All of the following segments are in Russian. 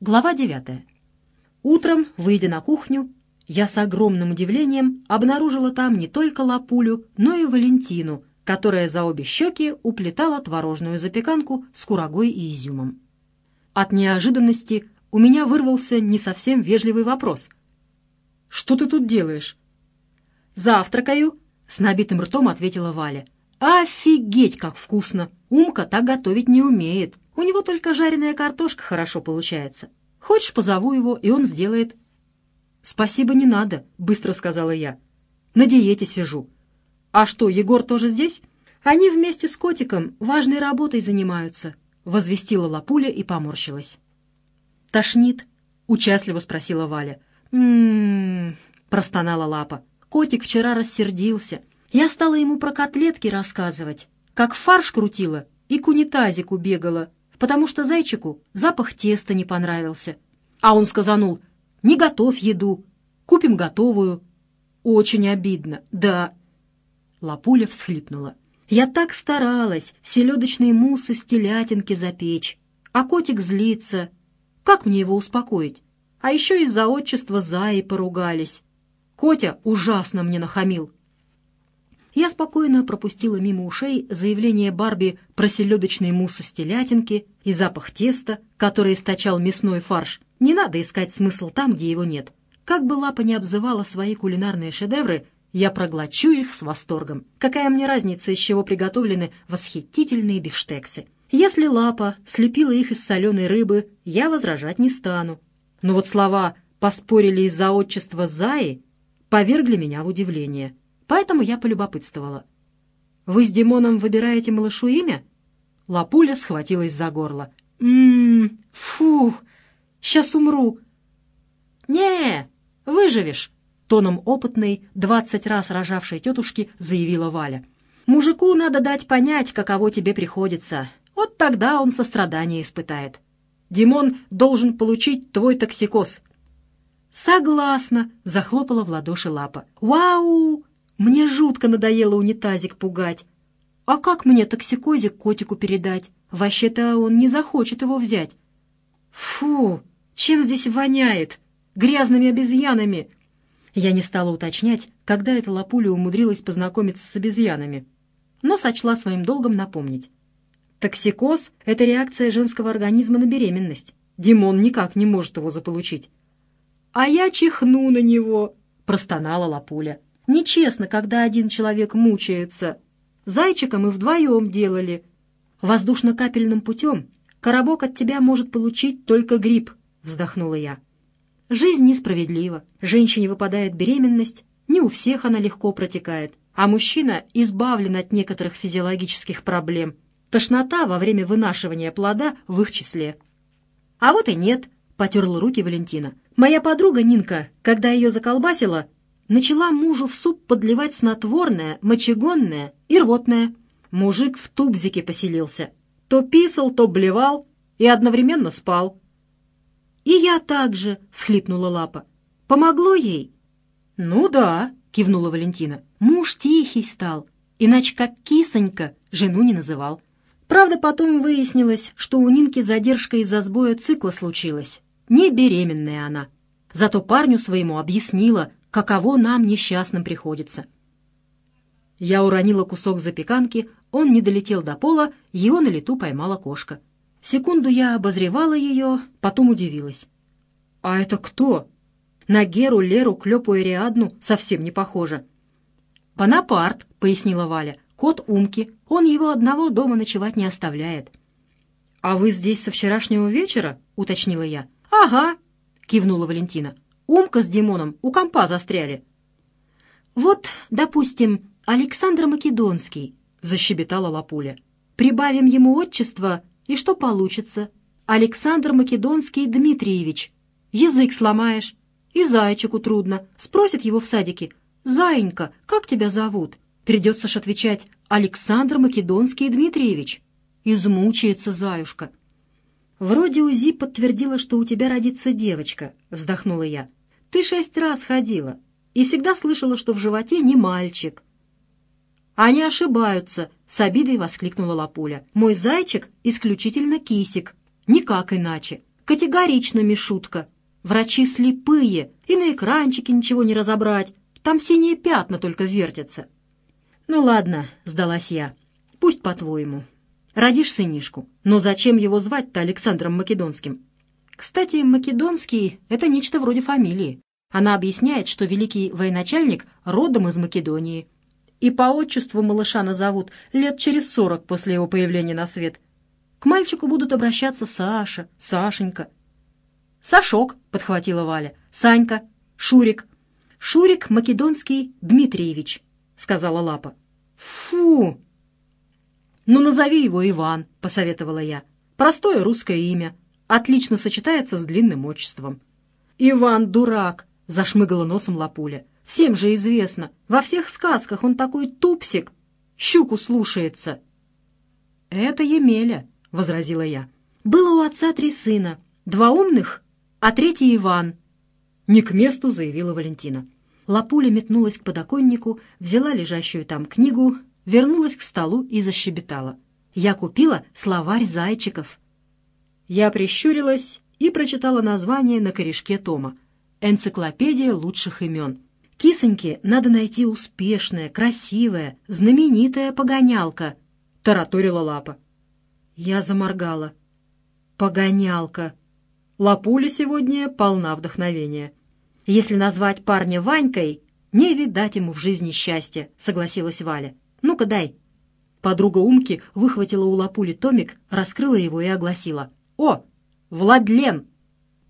Глава девятая. Утром, выйдя на кухню, я с огромным удивлением обнаружила там не только Лапулю, но и Валентину, которая за обе щеки уплетала творожную запеканку с курагой и изюмом. От неожиданности у меня вырвался не совсем вежливый вопрос. «Что ты тут делаешь?» «Завтракаю», — с набитым ртом ответила Валя. «Офигеть, как вкусно! Умка так готовить не умеет. У него только жареная картошка хорошо получается. Хочешь, позову его, и он сделает». «Спасибо, не надо», — быстро сказала я. «На диете сижу». «А что, Егор тоже здесь?» «Они вместе с котиком важной работой занимаются», — возвестила Лапуля и поморщилась. «Тошнит?» — участливо спросила Валя. «М-м-м», простонала Лапа. «Котик вчера рассердился. Я стала ему про котлетки рассказывать, как фарш крутила и к унитазику бегала, потому что зайчику запах теста не понравился. А он сказанул, не готовь еду, купим готовую. Очень обидно, да. Лапуля всхлипнула. Я так старалась селедочные муссы с телятинки запечь, а котик злится. Как мне его успокоить? А еще из-за отчества Заи поругались. Котя ужасно мне нахамил я спокойно пропустила мимо ушей заявление Барби про селедочный мусс из телятинки и запах теста, который источал мясной фарш. Не надо искать смысл там, где его нет. Как бы Лапа не обзывала свои кулинарные шедевры, я проглочу их с восторгом. Какая мне разница, из чего приготовлены восхитительные бифштексы? Если Лапа слепила их из соленой рыбы, я возражать не стану. Но вот слова «поспорили из-за отчества Заи» повергли меня в удивление. Поэтому я полюбопытствовала. «Вы с Димоном выбираете малышу имя?» Лапуля схватилась за горло. «Ммм, фу, сейчас умру». «Не, выживешь», — тоном опытной, двадцать раз рожавшей тетушки заявила Валя. «Мужику надо дать понять, каково тебе приходится. Вот тогда он сострадание испытает. Димон должен получить твой токсикоз». «Согласна», — захлопала в ладоши лапа. «Вау! Мне жутко надоело унитазик пугать. А как мне токсикозик котику передать? Вообще-то он не захочет его взять. Фу, чем здесь воняет? Грязными обезьянами. Я не стала уточнять, когда эта лапуля умудрилась познакомиться с обезьянами, но сочла своим долгом напомнить. Токсикоз — это реакция женского организма на беременность. Димон никак не может его заполучить. «А я чихну на него!» — простонала лапуля. Нечестно, когда один человек мучается. Зайчика мы вдвоем делали. Воздушно-капельным путем коробок от тебя может получить только грипп, вздохнула я. Жизнь несправедлива. Женщине выпадает беременность, не у всех она легко протекает, а мужчина избавлен от некоторых физиологических проблем. Тошнота во время вынашивания плода в их числе. А вот и нет, потерла руки Валентина. Моя подруга Нинка, когда ее заколбасила, начала мужу в суп подливать снотворное, мочегонное и рвотное. Мужик в тубзике поселился. То писал, то блевал и одновременно спал. «И я также», — всхлипнула Лапа. «Помогло ей?» «Ну да», — кивнула Валентина. «Муж тихий стал, иначе как кисонька жену не называл. Правда, потом выяснилось, что у Нинки задержка из-за сбоя цикла случилась. Не беременная она. Зато парню своему объяснила, каково нам, несчастным, приходится. Я уронила кусок запеканки, он не долетел до пола, его на лету поймала кошка. Секунду я обозревала ее, потом удивилась. «А это кто?» На Геру, Леру, Клёпу и Риадну совсем не похоже. «Бонапарт», — пояснила Валя, — «кот Умки. Он его одного дома ночевать не оставляет». «А вы здесь со вчерашнего вечера?» — уточнила я. «Ага», — кивнула Валентина. Умка с Димоном у компа застряли. «Вот, допустим, Александр Македонский», — защебетала Лапуля. «Прибавим ему отчество, и что получится? Александр Македонский Дмитриевич. Язык сломаешь. И зайчику трудно. Спросят его в садике. «Заинька, как тебя зовут?» Придется ж отвечать «Александр Македонский Дмитриевич». Измучается заюшка. «Вроде УЗИ подтвердила, что у тебя родится девочка», — вздохнула я. Ты шесть раз ходила и всегда слышала, что в животе не мальчик». «Они ошибаются», — с обидой воскликнула Лапуля. «Мой зайчик исключительно кисик, никак иначе. Категорично, Мишутка. Врачи слепые, и на экранчике ничего не разобрать. Там синие пятна только вертятся. Ну ладно, сдалась я. Пусть по-твоему. Родишь сынишку. Но зачем его звать-то Александром Македонским? Кстати, Македонский — это нечто вроде фамилии. Она объясняет, что великий военачальник родом из Македонии. И по отчеству малыша назовут лет через сорок после его появления на свет. К мальчику будут обращаться Саша, Сашенька. «Сашок», — подхватила Валя, — «Санька, Шурик». «Шурик Македонский Дмитриевич», — сказала Лапа. «Фу!» «Ну, назови его Иван», — посоветовала я. «Простое русское имя. Отлично сочетается с длинным отчеством». «Иван дурак», — зашмыгала носом Лапуля. «Всем же известно. Во всех сказках он такой тупсик. Щуку слушается». «Это Емеля», — возразила я. «Было у отца три сына. Два умных а третий Иван». «Не к месту», — заявила Валентина. Лапуля метнулась к подоконнику, взяла лежащую там книгу, вернулась к столу и защебетала. «Я купила словарь зайчиков». Я прищурилась и прочитала название на корешке тома. «Энциклопедия лучших имен». Кисоньке надо найти успешная, красивая, знаменитая погонялка, — тараторила лапа. Я заморгала. Погонялка. Лапуля сегодня полна вдохновения. Если назвать парня Ванькой, не видать ему в жизни счастья, согласилась Валя. Ну-ка дай. Подруга Умки выхватила у Лапули томик, раскрыла его и огласила. О, Владлен!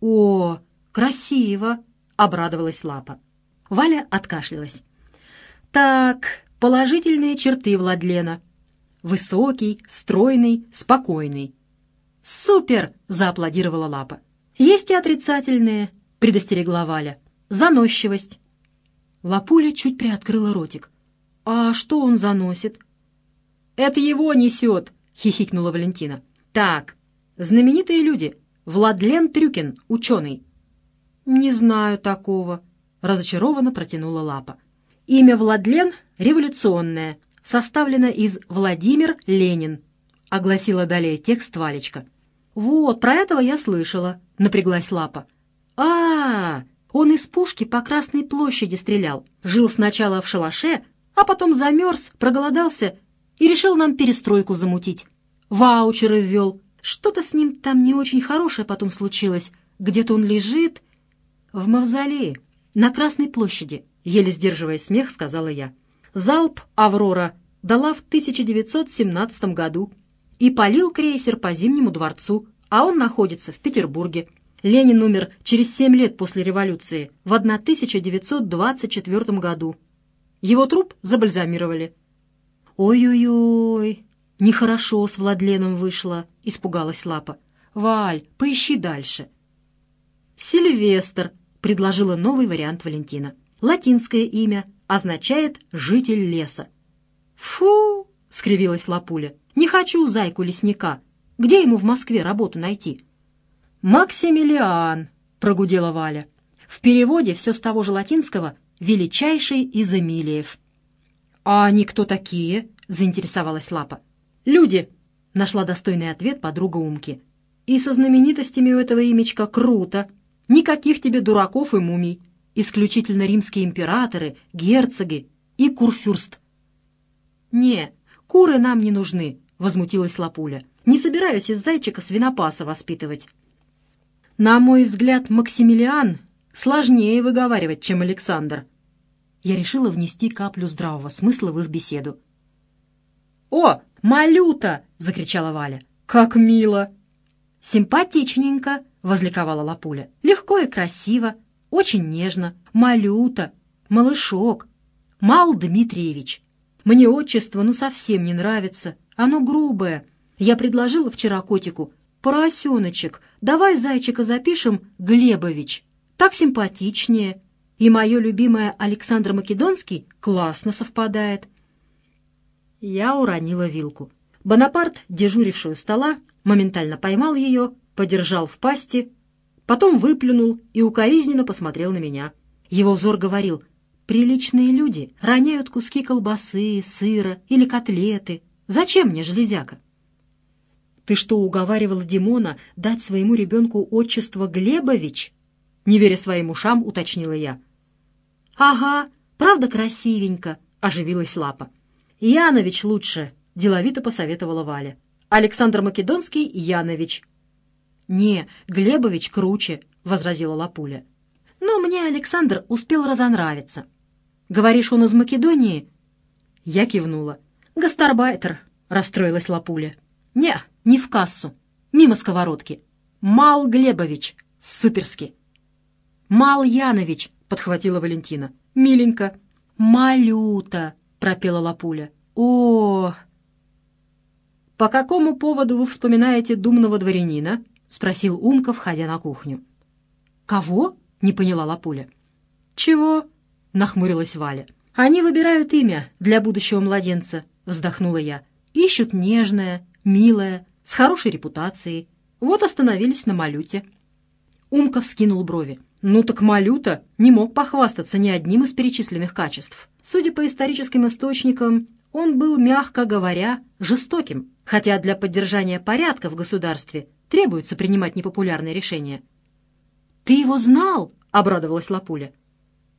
О, красиво! Обрадовалась Лапа. Валя откашлялась. Так, положительные черты Владлена. Высокий, стройный, спокойный. «Супер!» — зааплодировала Лапа. «Есть и отрицательные», — предостерегла Валя. «Заносчивость». Лапуля чуть приоткрыла ротик. «А что он заносит?» «Это его несет», — хихикнула Валентина. «Так, знаменитые люди. Владлен Трюкин, ученый». «Не знаю такого», — разочарованно протянула Лапа. «Имя Владлен революционное, составлено из Владимир Ленин», — огласила далее текст Валечка. «Вот, про этого я слышала», — напряглась Лапа. а, -а, -а Он из пушки по Красной площади стрелял. Жил сначала в шалаше, а потом замерз, проголодался и решил нам перестройку замутить. Ваучеры ввел. Что-то с ним там не очень хорошее потом случилось. Где-то он лежит в мавзолее на Красной площади, еле сдерживая смех, сказала я. Залп «Аврора» дала в 1917 году и полил крейсер по Зимнему дворцу, а он находится в Петербурге. Ленин умер через семь лет после революции, в 1924 году. Его труп забальзамировали. «Ой-ой-ой, нехорошо с Владленом вышло», — испугалась Лапа. «Валь, поищи дальше». «Сильвестр», — предложила новый вариант Валентина. «Латинское имя означает «житель леса». «Фу!» — скривилась Лапуля. Не хочу зайку лесника. Где ему в Москве работу найти?» «Максимилиан», — прогудела Валя. В переводе все с того же латинского «величайший из Эмилиев». «А они кто такие?» — заинтересовалась Лапа. «Люди», — нашла достойный ответ подруга Умки. «И со знаменитостями у этого имечка круто. Никаких тебе дураков и мумий. Исключительно римские императоры, герцоги и курфюрст». «Не, «Куры нам не нужны», — возмутилась Лапуля. «Не собираюсь из зайчика свинопаса воспитывать». «На мой взгляд, Максимилиан сложнее выговаривать, чем Александр». Я решила внести каплю здравого смысла в их беседу. «О, Малюта!» — закричала Валя. «Как мило!» «Симпатичненько!» — возликовала Лапуля. «Легко и красиво, очень нежно. Малюта, малышок, Мал Дмитриевич». Мне отчество ну совсем не нравится, оно грубое. Я предложила вчера котику, поросеночек, давай зайчика запишем Глебович, так симпатичнее. И мое любимое Александр Македонский классно совпадает. Я уронила вилку. Бонапарт, дежуривший у стола, моментально поймал ее, подержал в пасти, потом выплюнул и укоризненно посмотрел на меня. Его взор говорил Приличные люди роняют куски колбасы, сыра или котлеты. Зачем мне железяка? ты что, уговаривала Димона дать своему ребенку отчество Глебович?» Не веря своим ушам, уточнила я. «Ага, правда красивенько», — оживилась Лапа. «Янович лучше», — деловито посоветовала Валя. «Александр Македонский — Янович». «Не, Глебович круче», — возразила Лапуля. «Но мне Александр успел разонравиться». «Говоришь, он из Македонии?» Я кивнула. «Гастарбайтер», — расстроилась Лапуля. «Не, не в кассу. Мимо сковородки. Мал Глебович. Суперски». «Мал Янович», — подхватила Валентина. «Миленько». «Малюта», — пропела Лапуля. «О!» «По какому поводу вы вспоминаете думного дворянина?» — спросил Умка, входя на кухню. «Кого?» — не поняла Лапуля. «Чего?» — нахмурилась Валя. «Они выбирают имя для будущего младенца», — вздохнула я. «Ищут нежное, милое, с хорошей репутацией. Вот остановились на Малюте». Умка вскинул брови. «Ну так Малюта не мог похвастаться ни одним из перечисленных качеств. Судя по историческим источникам, он был, мягко говоря, жестоким, хотя для поддержания порядка в государстве требуется принимать непопулярные решения». «Ты его знал?» — обрадовалась Лапуля.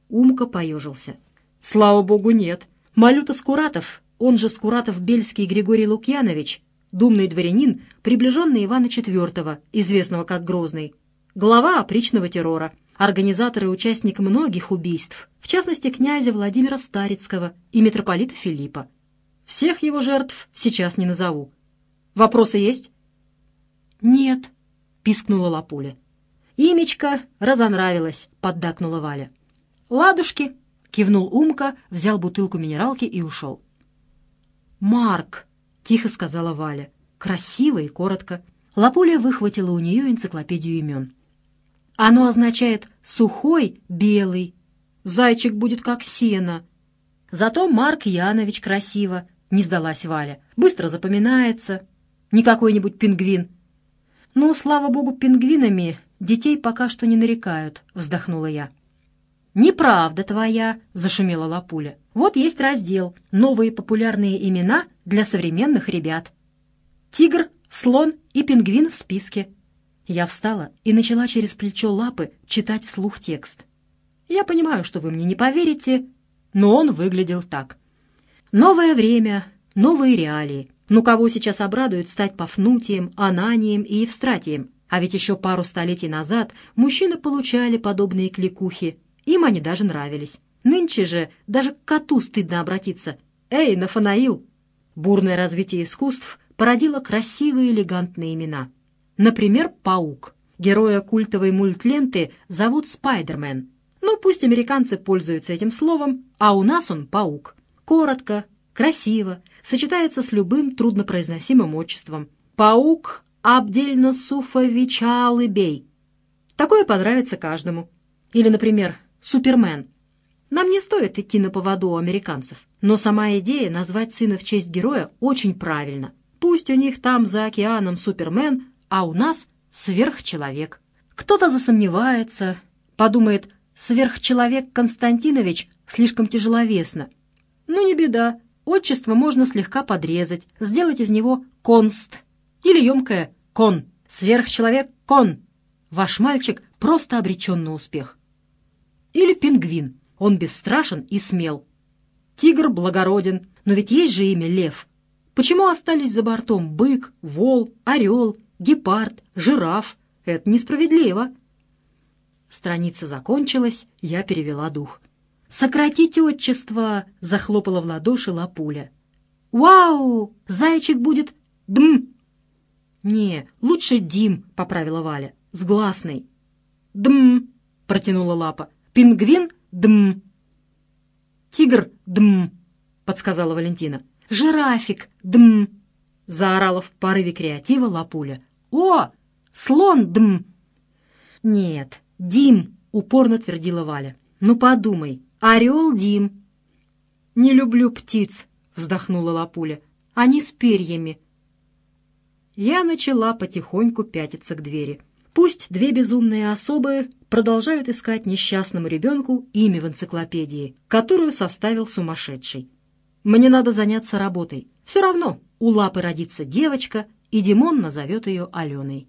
Умка поежился. «Слава богу, нет. Малюта Скуратов, он же Скуратов-Бельский Григорий Лукьянович, думный дворянин, приближенный Ивана IV, известного как Грозный, глава опричного террора, организатор и участник многих убийств, в частности, князя Владимира Старицкого и митрополита Филиппа. Всех его жертв сейчас не назову. Вопросы есть?» «Нет», — пискнула Лапуля. «Имечко разонравилось», — поддакнула Валя. «Ладушки», — кивнул Умка, взял бутылку минералки и ушел. «Марк», — тихо сказала Валя, красиво и коротко. Лапуля выхватила у нее энциклопедию имен. «Оно означает «сухой, белый». Зайчик будет как сено. Зато Марк Янович красиво, не сдалась Валя. Быстро запоминается. Не какой-нибудь пингвин. Ну, слава богу, пингвинами детей пока что не нарекают, вздохнула я. «Неправда твоя», — зашумела Лапуля. «Вот есть раздел «Новые популярные имена для современных ребят». Тигр, слон и пингвин в списке. Я встала и начала через плечо лапы читать вслух текст. Я понимаю, что вы мне не поверите, но он выглядел так. «Новое время, новые реалии. Ну кого сейчас обрадует стать Пафнутием, Ананием и Евстратием? А ведь еще пару столетий назад мужчины получали подобные кликухи, им они даже нравились. Нынче же даже к коту стыдно обратиться. «Эй, Нафанаил!» Бурное развитие искусств породило красивые элегантные имена. Например, «Паук». Героя культовой мультленты зовут Спайдермен. Ну, пусть американцы пользуются этим словом, а у нас он «Паук». Коротко, красиво, сочетается с любым труднопроизносимым отчеством. «Паук Абдельна Суфовича Алыбей». Такое понравится каждому. Или, например, Супермен. Нам не стоит идти на поводу у американцев, но сама идея назвать сына в честь героя очень правильно. Пусть у них там за океаном Супермен, а у нас сверхчеловек. Кто-то засомневается, подумает, сверхчеловек Константинович слишком тяжеловесно. Ну, не беда, отчество можно слегка подрезать, сделать из него конст или емкое кон, сверхчеловек кон. Ваш мальчик просто обречен на успех. Или пингвин. Он бесстрашен и смел. Тигр благороден, но ведь есть же имя Лев. Почему остались за бортом бык, вол, орел, гепард, жираф? Это несправедливо. Страница закончилась, я перевела дух. «Сократите отчество!» — захлопала в ладоши Лапуля. «Вау! Зайчик будет дм!» «Не, лучше Дим», — поправила Валя, — «с гласной». «Дм!» — протянула Лапа. Пингвин — дм. Тигр — дм, подсказала Валентина. Жирафик — дм, заорала в порыве креатива Лапуля. О, слон — дм. Нет, Дим, упорно твердила Валя. Ну подумай, орел Дим. Не люблю птиц, вздохнула Лапуля. Они с перьями. Я начала потихоньку пятиться к двери. Пусть две безумные особы продолжают искать несчастному ребенку имя в энциклопедии, которую составил сумасшедший. Мне надо заняться работой. Все равно у Лапы родится девочка, и Димон назовет ее Аленой.